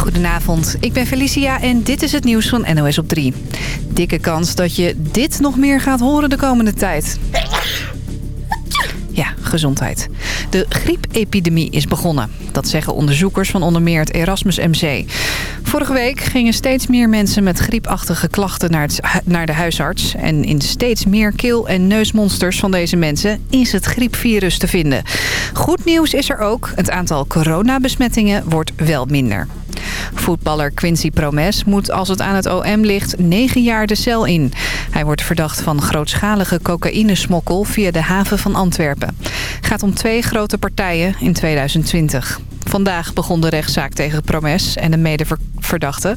Goedenavond, ik ben Felicia en dit is het nieuws van NOS op 3. Dikke kans dat je dit nog meer gaat horen de komende tijd. Ja, gezondheid. De griepepidemie is begonnen. Dat zeggen onderzoekers van onder meer het Erasmus MC. Vorige week gingen steeds meer mensen met griepachtige klachten naar, naar de huisarts. En in steeds meer keel- en neusmonsters van deze mensen is het griepvirus te vinden. Goed nieuws is er ook. Het aantal coronabesmettingen wordt wel minder. Voetballer Quincy Promes moet als het aan het OM ligt negen jaar de cel in. Hij wordt verdacht van grootschalige cocaïnesmokkel via de haven van Antwerpen. gaat om twee grote partijen in 2020. Vandaag begon de rechtszaak tegen Promes en de medeverdachte.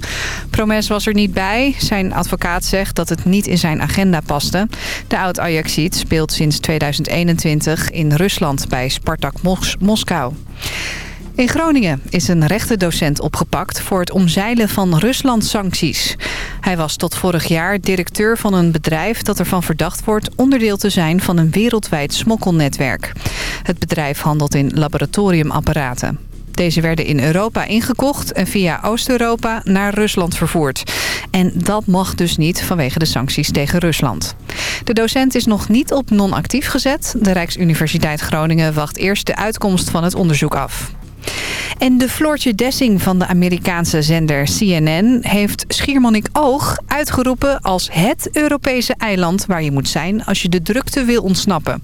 Promes was er niet bij. Zijn advocaat zegt dat het niet in zijn agenda paste. De oud-Ajaxiet speelt sinds 2021 in Rusland bij Spartak Mos Moskou. In Groningen is een rechtendocent opgepakt voor het omzeilen van Rusland-sancties. Hij was tot vorig jaar directeur van een bedrijf dat ervan verdacht wordt onderdeel te zijn van een wereldwijd smokkelnetwerk. Het bedrijf handelt in laboratoriumapparaten. Deze werden in Europa ingekocht en via Oost-Europa naar Rusland vervoerd. En dat mag dus niet vanwege de sancties tegen Rusland. De docent is nog niet op non-actief gezet. De Rijksuniversiteit Groningen wacht eerst de uitkomst van het onderzoek af. En de Floortje Dessing van de Amerikaanse zender CNN heeft Schiermonnikoog uitgeroepen als het Europese eiland waar je moet zijn als je de drukte wil ontsnappen.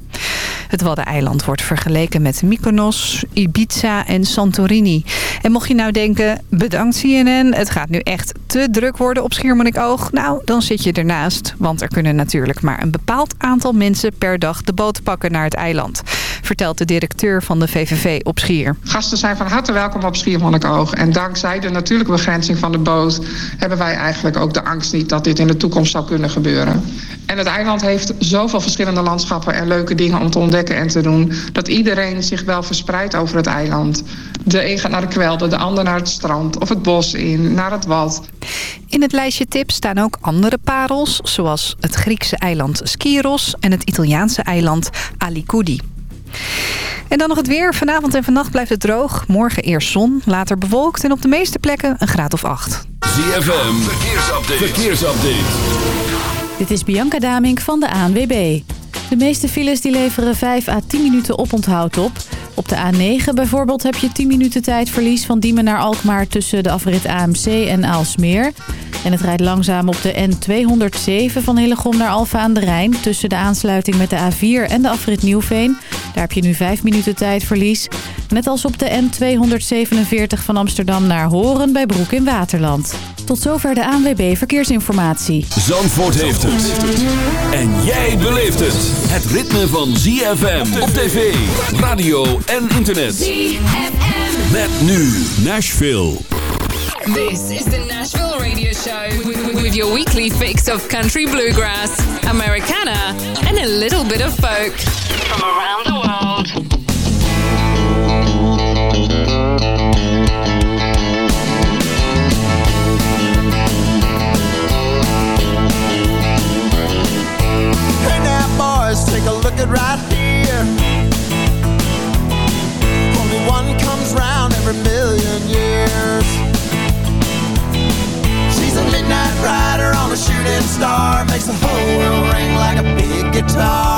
Het Waddeneiland wordt vergeleken met Mykonos, Ibiza en Santorini. En mocht je nou denken, bedankt CNN, het gaat nu echt te druk worden op Schiermonnikoog. Nou, dan zit je ernaast, want er kunnen natuurlijk maar een bepaald aantal mensen per dag de boot pakken naar het eiland. Vertelt de directeur van de VVV op Schier. Gasten zijn van harte welkom op Schiermonnikoog. En dankzij de natuurlijke begrenzing van de boot... hebben wij eigenlijk ook de angst niet dat dit in de toekomst zou kunnen gebeuren. En het eiland heeft zoveel verschillende landschappen en leuke dingen om te ontdekken en te doen... dat iedereen zich wel verspreidt over het eiland. De een gaat naar de kwelder, de ander naar het strand of het bos in, naar het wad. In het lijstje tips staan ook andere parels... zoals het Griekse eiland Skiros en het Italiaanse eiland Alicudi. En dan nog het weer. Vanavond en vannacht blijft het droog. Morgen eerst zon, later bewolkt en op de meeste plekken een graad of acht. ZFM, verkeersupdate. verkeersupdate. Dit is Bianca Damink van de ANWB. De meeste files die leveren 5 à 10 minuten oponthoud op. Op de A9 bijvoorbeeld heb je 10 minuten tijdverlies van Diemen naar Alkmaar tussen de afrit AMC en Aalsmeer. En het rijdt langzaam op de N207 van Hillegom naar Alfa aan de Rijn... tussen de aansluiting met de A4 en de afrit Nieuwveen. Daar heb je nu 5 minuten tijdverlies. Net als op de N247 van Amsterdam naar Horen bij Broek in Waterland. Tot zover de ANWB Verkeersinformatie. Zandvoort heeft het. En jij beleeft het. Het ritme van ZFM op tv, radio en internet. ZFM. Met nu Nashville. This is the Nashville Radio Show with, with your weekly fix of country bluegrass, Americana, and a little bit of folk from around the world. Hey now, boys, take a look at right here. One comes round every million years. She's a midnight rider on a shooting star, makes the whole world ring like a big guitar.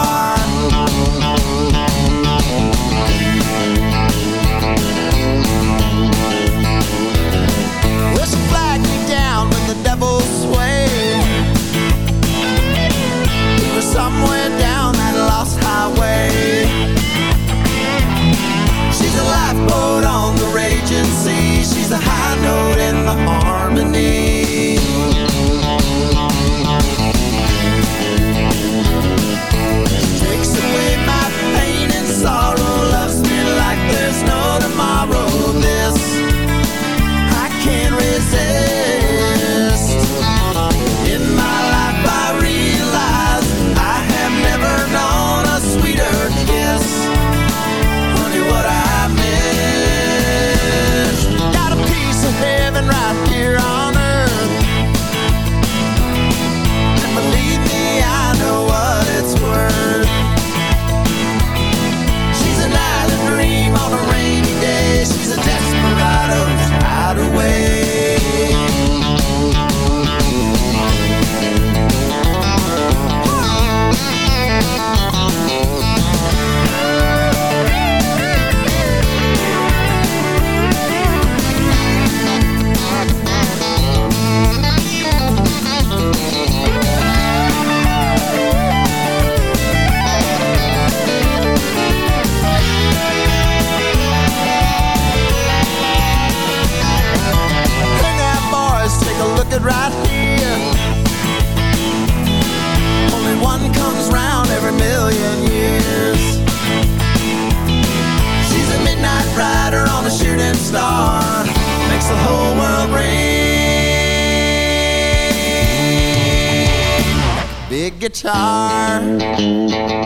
Guitar.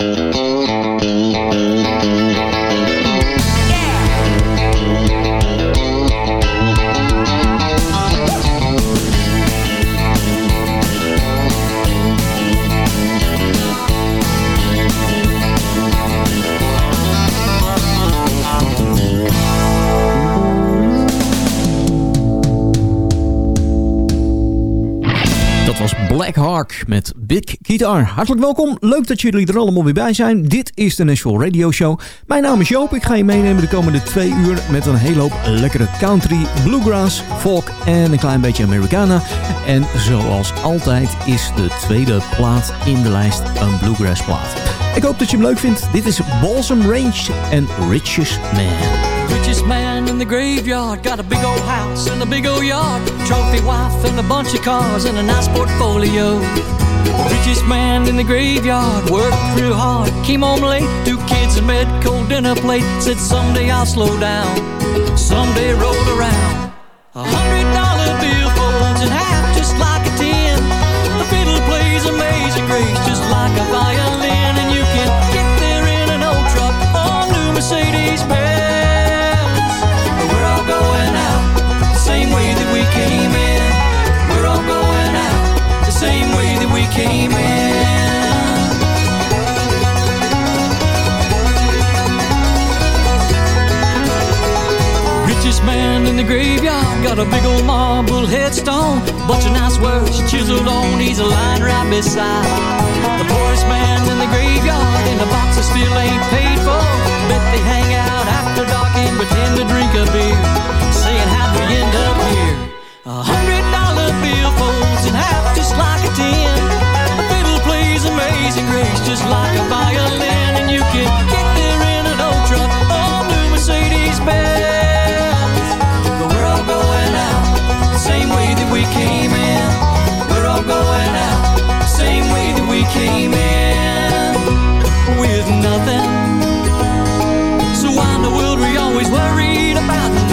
Met Big Guitar. Hartelijk welkom, leuk dat jullie er allemaal weer bij zijn. Dit is de Nashville Radio Show. Mijn naam is Joop, ik ga je meenemen de komende twee uur... met een hele hoop lekkere country, bluegrass, folk en een klein beetje Americana. En zoals altijd is de tweede plaat in de lijst een bluegrass plaat. Ik hoop dat je hem leuk vindt. Dit is Balsam Range en Richest Man. Richest man in the graveyard got a big old house and a big old yard, trophy wife and a bunch of cars and a nice portfolio. Richest man in the graveyard worked real hard, came home late, two kids in bed, cold dinner plate. Said someday I'll slow down, someday rolled around. A hundred dollar bill folds in half just like a ten. The fiddle plays amazing grace just like a violin, A hundred dollar bill folds in half just like a ten. A amazing grace just like a violin, and you can get there in an old truck or new Mercedes Benz. But we're all going out the same way that we came in. We're all going out the same way that we came in with nothing. So why in the world we always worried about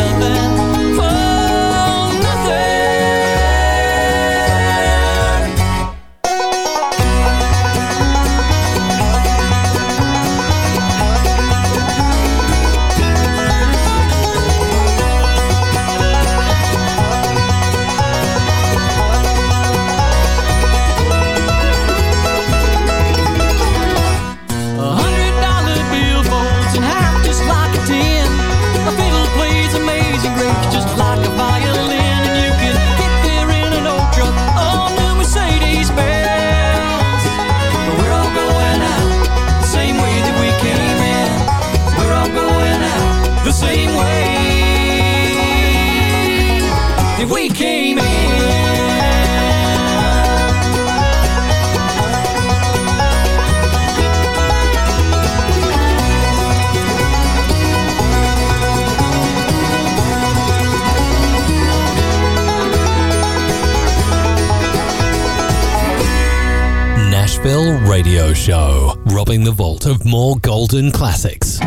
Radio Show, robbing the vault of more golden classics.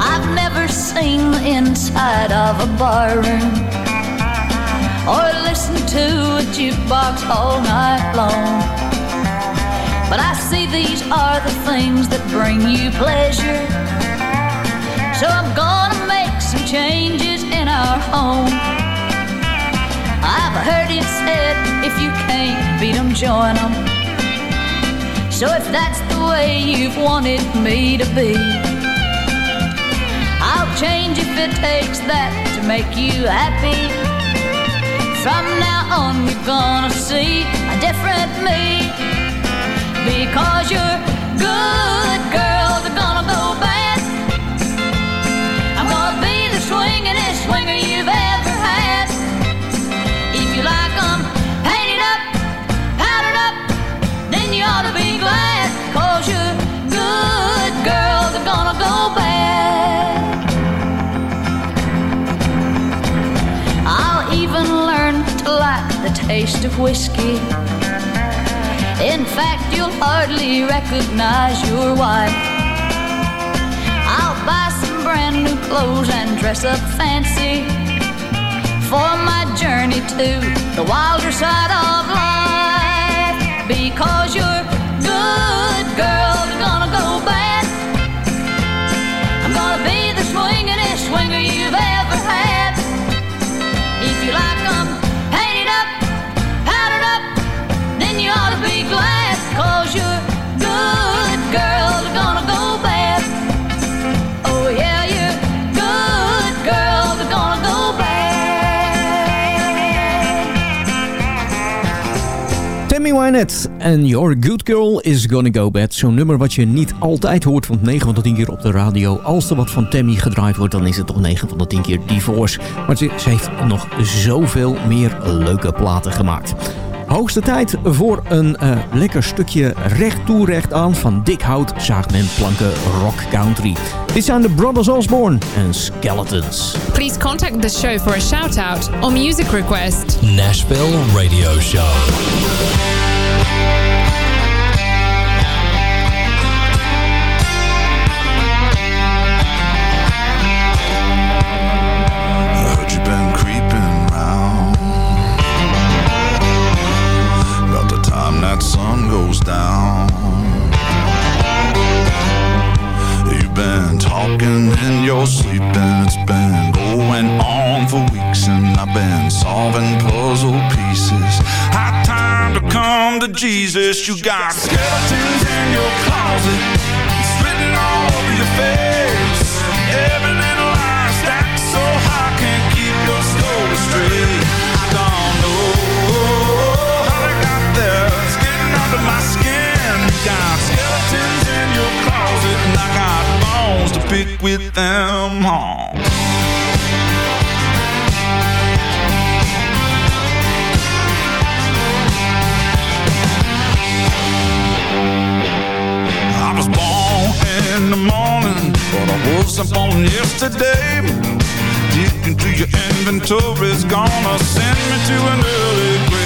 I've never seen the inside of a barroom or listened to a jukebox all night long. But I see these are the things that bring you pleasure. So I'm gonna make some changes in our home. I've heard it said if you can't beat 'em, join 'em. So if that's the way you've wanted me to be. I'll change if it takes that to make you happy. From now on, you're gonna see a different me. Because you're good girls bad. I'll even learn to like the taste of whiskey. In fact, you'll hardly recognize your wife. I'll buy some brand new clothes and dress up fancy for my journey to the wilder side of life. Because you're good, girl, If you like Wynette en Your Good Girl is Gonna Go Bad. Zo'n nummer wat je niet altijd hoort, want 9 van de 10 keer op de radio. Als er wat van Tammy gedraaid wordt, dan is het toch 9 van de 10 keer Divorce. Maar ze, ze heeft nog zoveel meer leuke platen gemaakt. Hoogste tijd voor een eh, lekker stukje recht toe recht aan van dik hout zaagt men planken rock country. Dit zijn de Brothers Osborne en Skeletons. Please contact the show for a shout out or music request. Nashville Radio Show. Down. You've been talking in your sleep and it's been going on for weeks And I've been solving puzzle pieces. High time to come to Jesus You got skeletons in your closet It's all over your face. Every little lie stacked so high Can't keep your story straight. I don't know how they got there It's getting under my pick with them all I was born in the morning, but I wasn't born yesterday. Digging through your inventory's gonna send me to an early grave.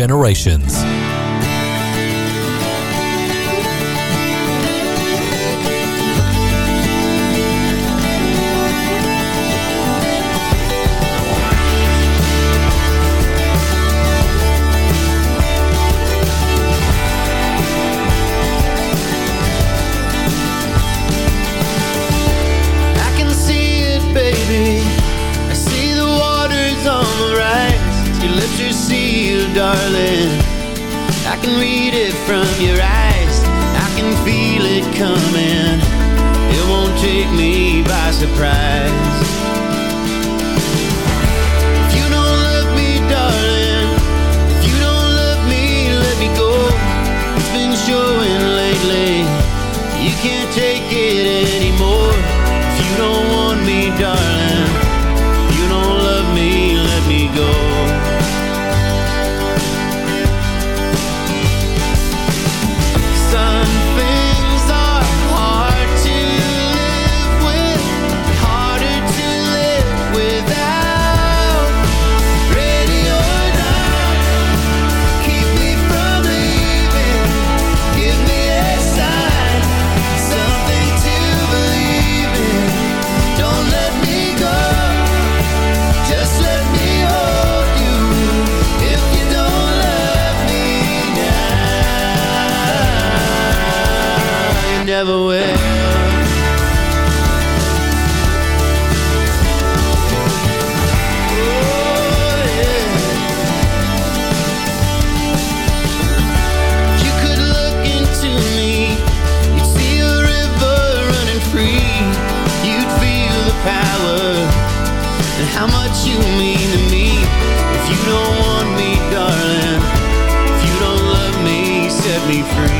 Generations. Me, free.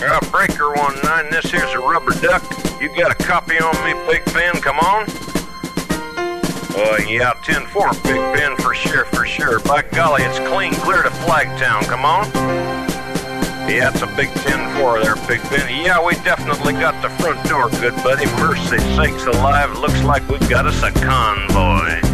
Yeah, Breaker one nine. this here's a rubber duck. You got a copy on me, Big Ben? Come on. Uh, yeah, 10-4, Big Ben, for sure, for sure. By golly, it's clean clear to Flagtown. Come on. Yeah, it's a big 10-4 there, Big Ben. Yeah, we definitely got the front door, good buddy. Mercy sakes alive, looks like we've got us a convoy.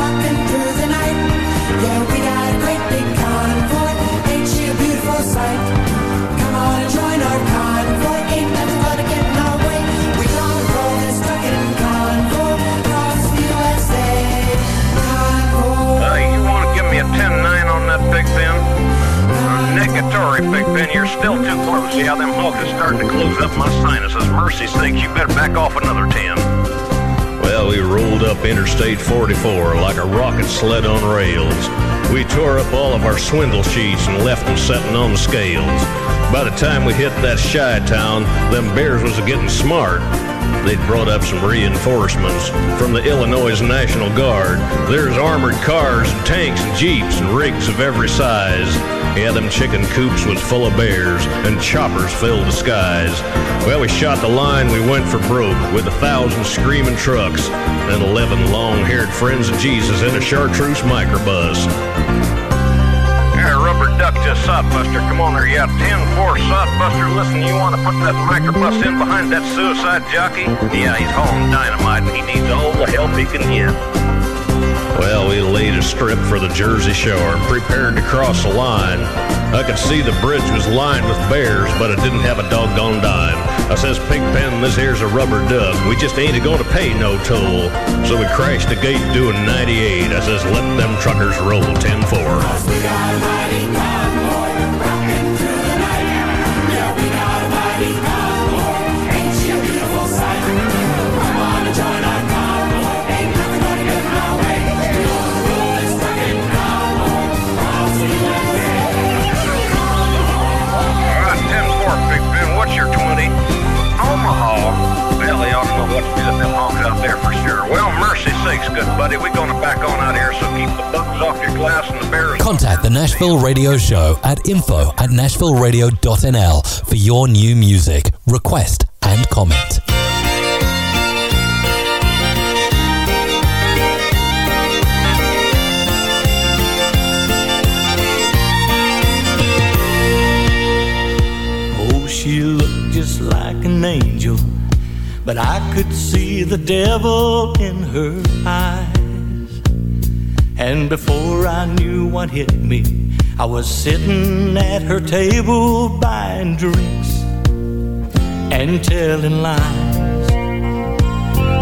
too close. Yeah, them hogs is starting to close up my sinuses. Mercy sakes, you better back off another 10. Well, we rolled up Interstate 44 like a rocket sled on rails. We tore up all of our swindle sheets and left them setting on the scales. By the time we hit that Chi-town, them bears was getting smart. They'd brought up some reinforcements from the Illinois National Guard. There's armored cars and tanks and jeeps and rigs of every size. Yeah, them chicken coops was full of bears and choppers filled the skies. Well, we shot the line, we went for broke with a thousand screaming trucks and eleven long-haired friends of Jesus in a chartreuse microbus. Hey, rubber duck to Sodbuster. Come on there, yeah. 10-4 Sodbuster. Listen, you want to put that microbus in behind that suicide jockey? Yeah, he's hauling dynamite and he needs all the help he can get. Well, we laid a strip for the Jersey Shore and prepared to cross the line. I could see the bridge was lined with bears, but it didn't have a doggone dime. I says, Pigpen, this here's a rubber duck. We just ain't gonna pay no toll. So we crashed the gate doing 98. I says, let them truckers roll 10-4. The Nashville Radio Show at info at nashvilleradio.nl for your new music, request, and comment. Oh, she looked just like an angel, but I could see the devil in her eyes. And before I knew what hit me, I was sitting at her table buying drinks and telling lies.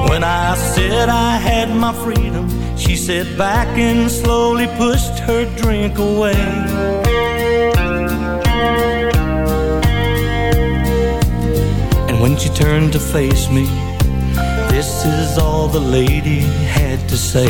When I said I had my freedom, she sat back and slowly pushed her drink away. And when she turned to face me, this is all the lady had to say.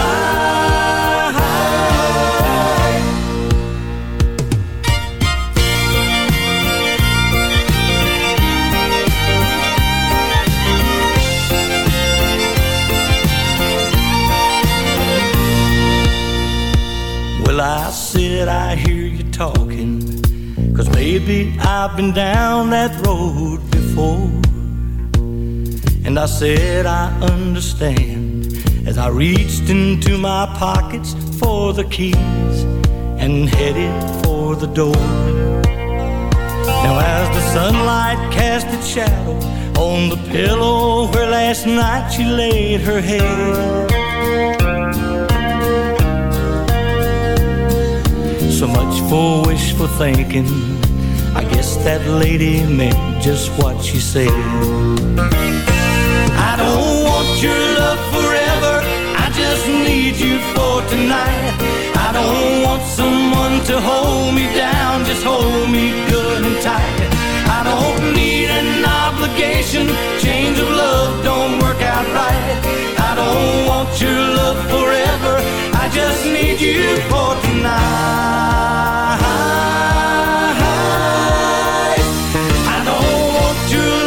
Said I hear you talking, cause maybe I've been down that road before. And I said I understand as I reached into my pockets for the keys and headed for the door. Now, as the sunlight cast its shadow on the pillow where last night she laid her head. So much for wishful thinking. I guess that lady meant just what she said. I don't want your love forever. I just need you for tonight. I don't want someone to hold me down. Just hold me good and tight. I don't need an obligation. Chains of love don't work out right. I don't want your love forever. Just need you for tonight. I don't want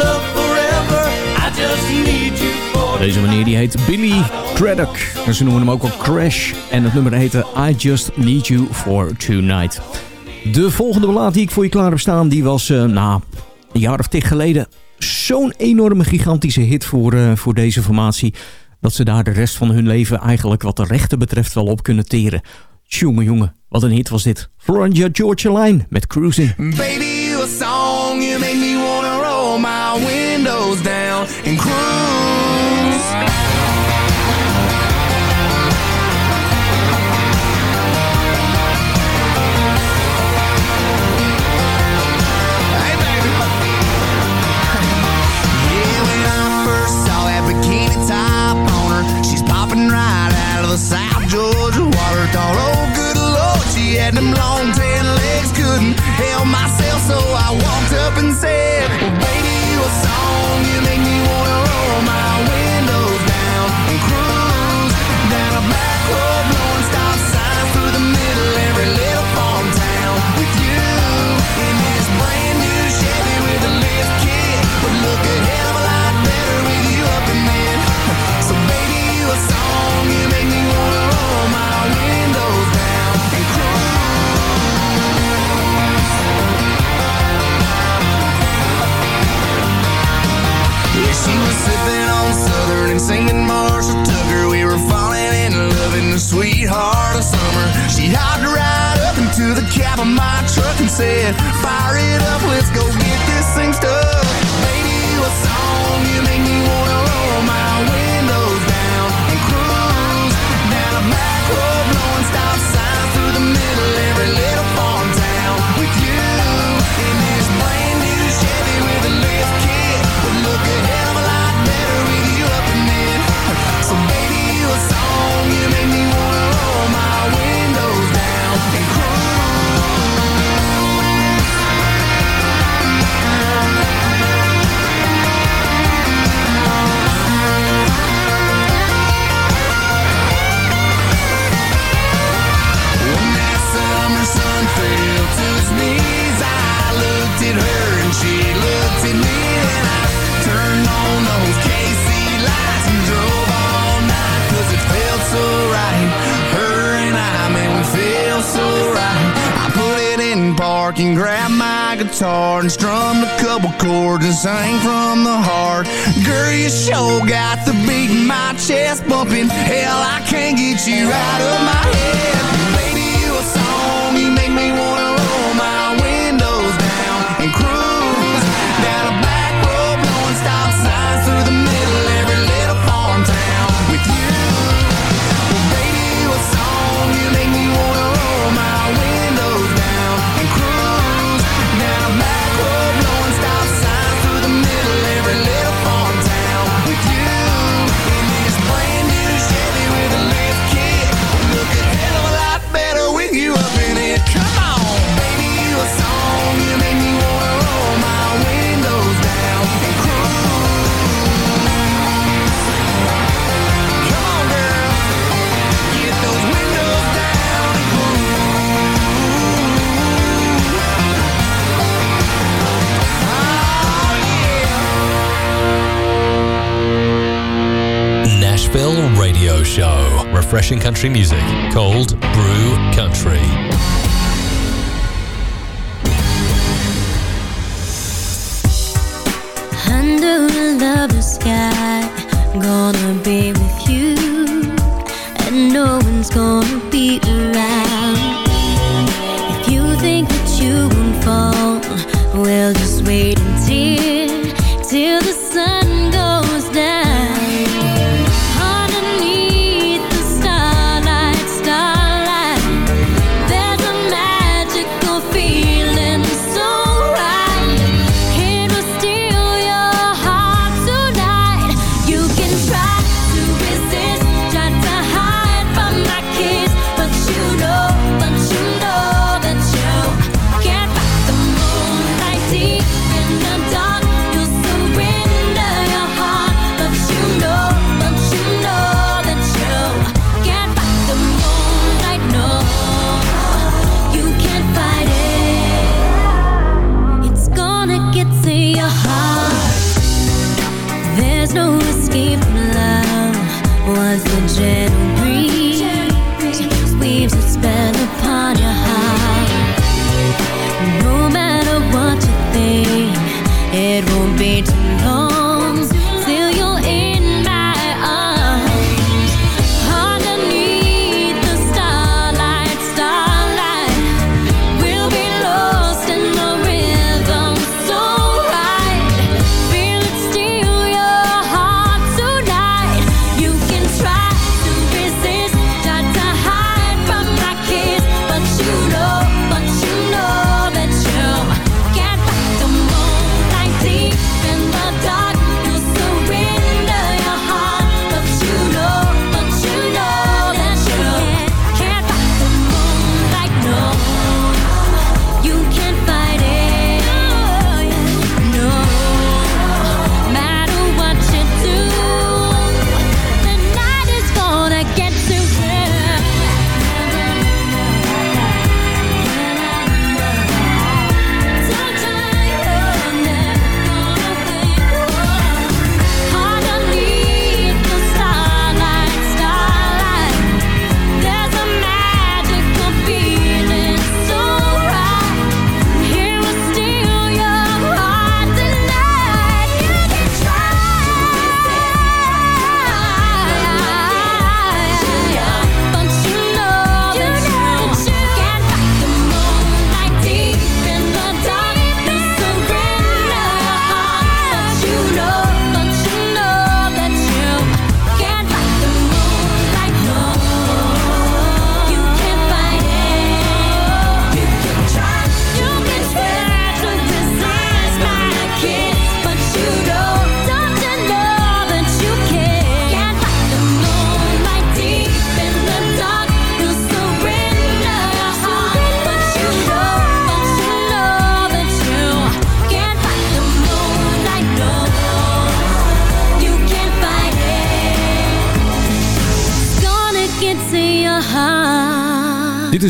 love forever. I just need you for Deze meneer die heet Billy Craddock. Ze noemen hem ook al Crash. En het nummer heette I Just Need You For Tonight. De volgende ballad die ik voor je klaar heb staan... die was, eh nou, een jaar of tig geleden... zo'n enorme gigantische hit voor, eh, voor deze formatie... dat ze daar de rest van hun leven eigenlijk wat de rechten betreft wel op kunnen teren. Jongen, jongen, wat een hit was dit. Florida Georgia Line met Cruising. Baby, you a song, you make me wanna roll my windows down and cruise. said, fire it up, let's go get this thing started. guitar and strummed a couple chords and sang from the heart. Girl, you sure got the beat in my chest bumping. Hell, I can't get you out of my head. Show. Refreshing country music. Cold Brew Country. Under sky, gonna be with you, and no one's gonna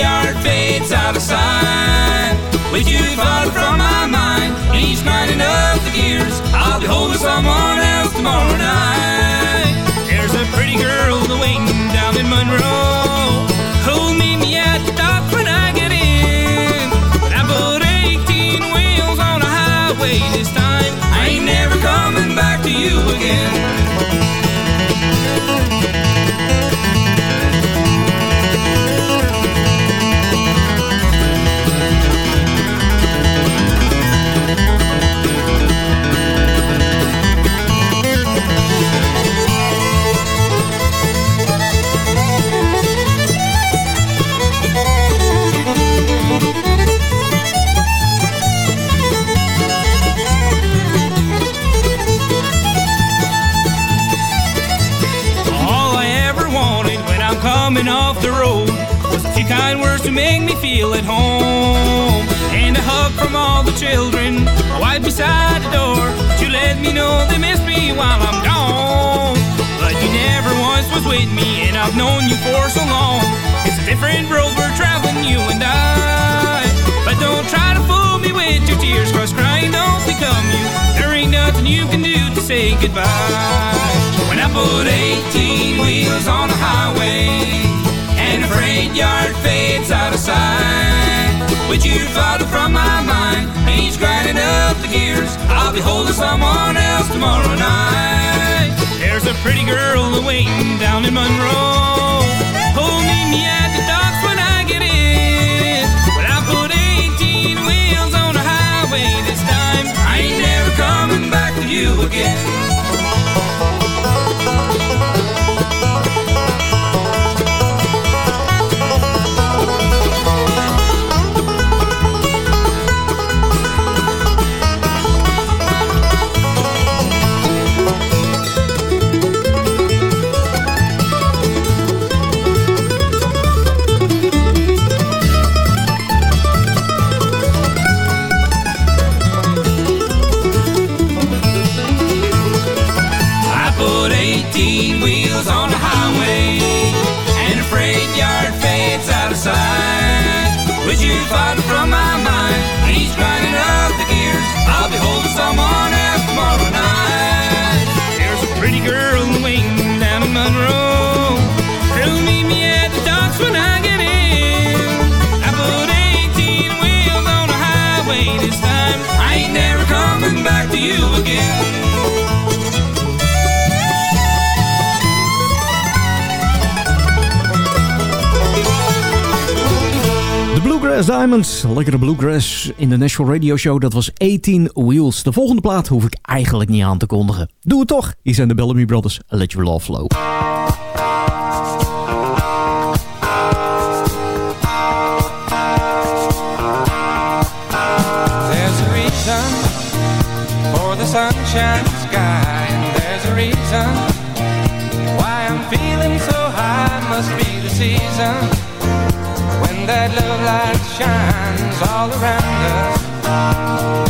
graveyard fades out of sight. With you far from my mind, each night and of the years, I'll be holding someone else tomorrow night. There's a pretty girl waiting down in Monroe. Coming off the road was a few kind words to make me feel at home. And a hug from all the children right beside the door to let me know they miss me while I'm gone. But you never once was with me, and I've known you for so long. It's a different road we're traveling, you and I. But don't try to fool with your tears, cause crying don't become you. There ain't nothing you can do to say goodbye. When I put 18 wheels on the highway, and the freight yard fades out of sight. With you farther from my mind, he's grinding up the gears. I'll be holding someone else tomorrow night. There's a pretty girl waiting down in Monroe. Meet me you again. Bluegrass Diamonds, lekkere bluegrass in de National Radio Show. Dat was 18 Wheels. De volgende plaat hoef ik eigenlijk niet aan te kondigen. Doe het toch. Hier zijn de Bellamy Brothers. Let Your Love Flow. There's a for the sunshine sky, and there's why I'm feeling so high. Must be the season that shines all around us.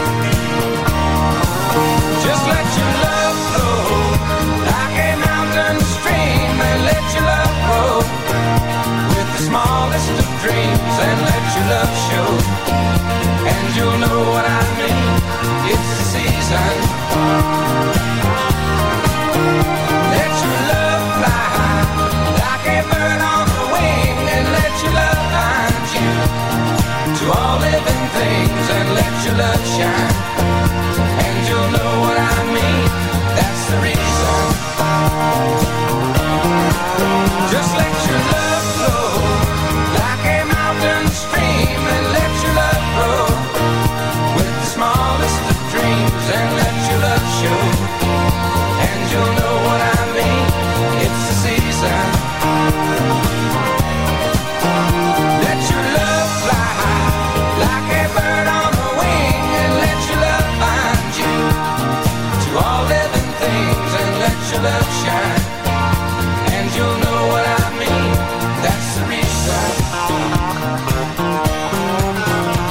All living things and let your love shine. You'll know what I mean. That's the reason.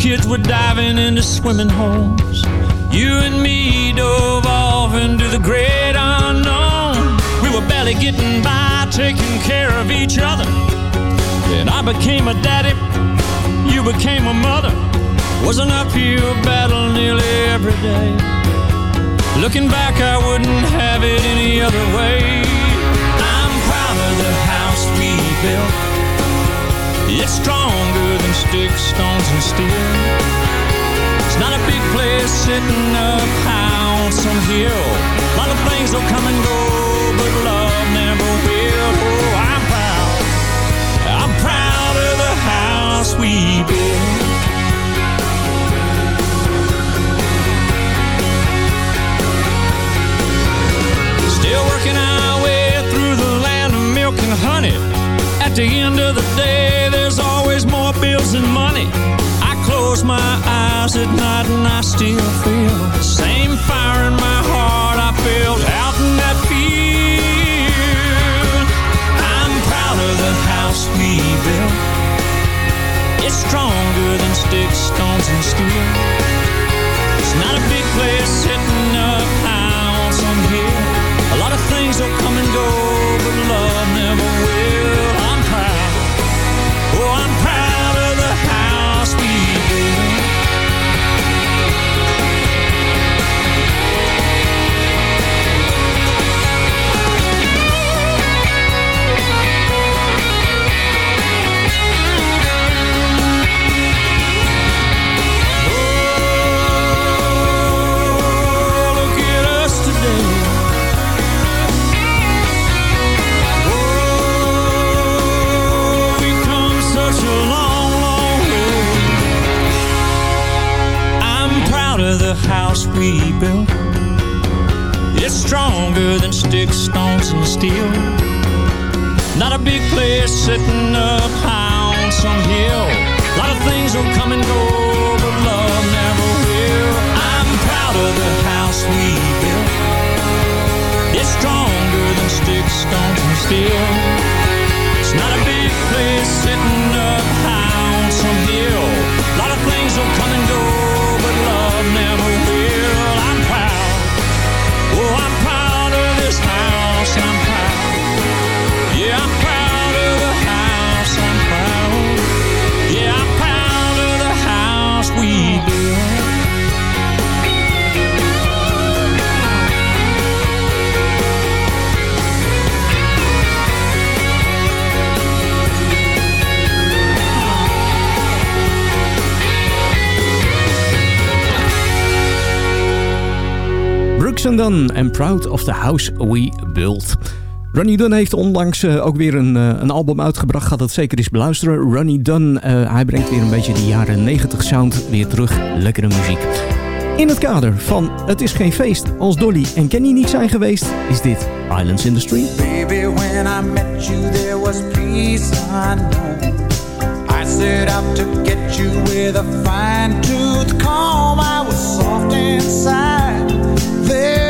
Kids were diving into swimming holes. You and me dove off into the great unknown. We were barely getting by, taking care of each other. Then I became a daddy. You became a mother. Was an uphill battle nearly every day. Looking back, I wouldn't have it any other way. It's stronger than sticks, stones, and steel. It's not a big place sitting up high on some hill. A lot of things come and Dunn and Proud of the House We Built. Ronnie Dunn heeft onlangs eh, ook weer een, eh, een album uitgebracht. Gaat dat zeker eens beluisteren. Ronnie Dunn, eh, hij brengt weer een beetje de jaren 90 sound weer terug. Lekkere muziek. In het kader van Het is geen feest als Dolly en Kenny niet zijn geweest, is dit Islands in the Street. Baby, when I met you, there was peace unknown. I set out to get you with a fine tooth comb. I was soft inside. There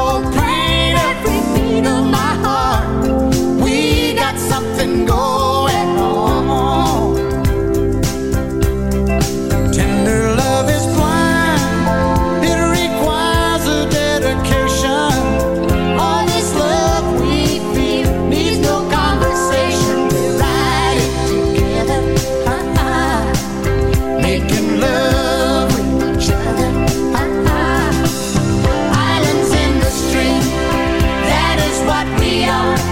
We are.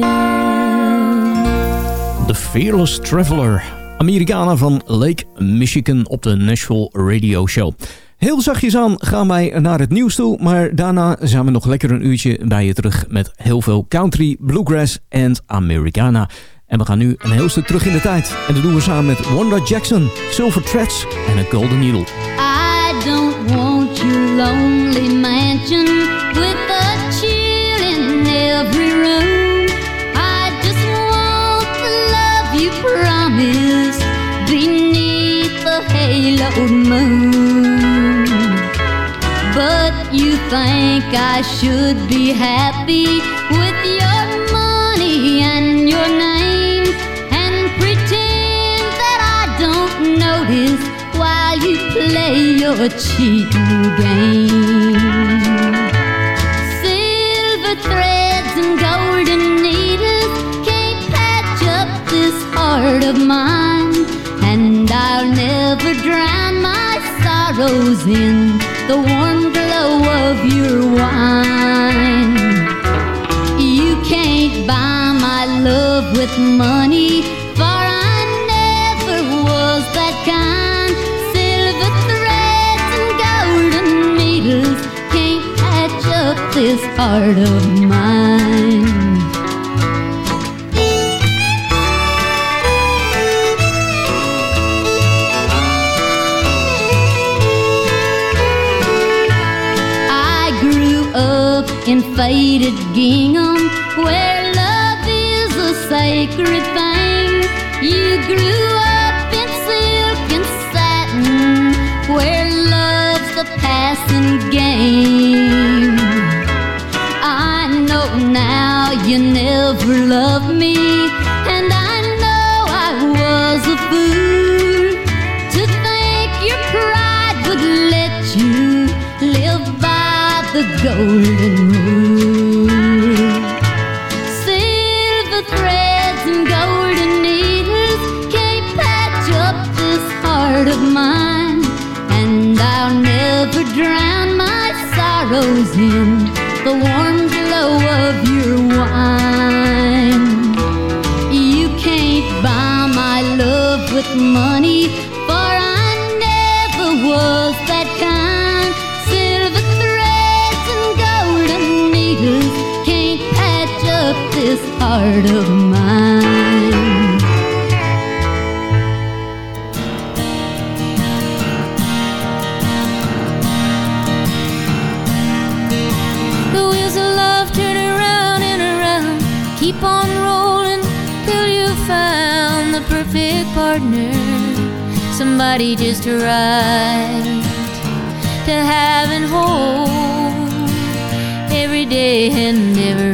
Been. The Fearless Traveler. Amerikanen van Lake Michigan op de Nashville Radio Show. Heel zachtjes aan gaan wij naar het nieuws toe, maar daarna zijn we nog lekker een uurtje bij je terug met heel veel country, bluegrass en Americana. En we gaan nu een heel stuk terug in de tijd. En dat doen we samen met Wanda Jackson, Silver Threads en A Golden Needle. I don't want your lonely mansion with a chill in every room. Promised beneath the haloed moon. But you think I should be happy with your money and your name and pretend that I don't notice while you play your cheating game. Mine, and I'll never drown my sorrows in the warm glow of your wine. You can't buy my love with money, for I never was that kind. Silver threads and golden needles can't patch up this heart of mine. In faded gingham where love is a sacred thing. You grew up in silk and satin where love's the passing game. I know now you never loved me, and I know I was a fool to think your pride would let you live by the golden Somebody just right to have and hold every day and every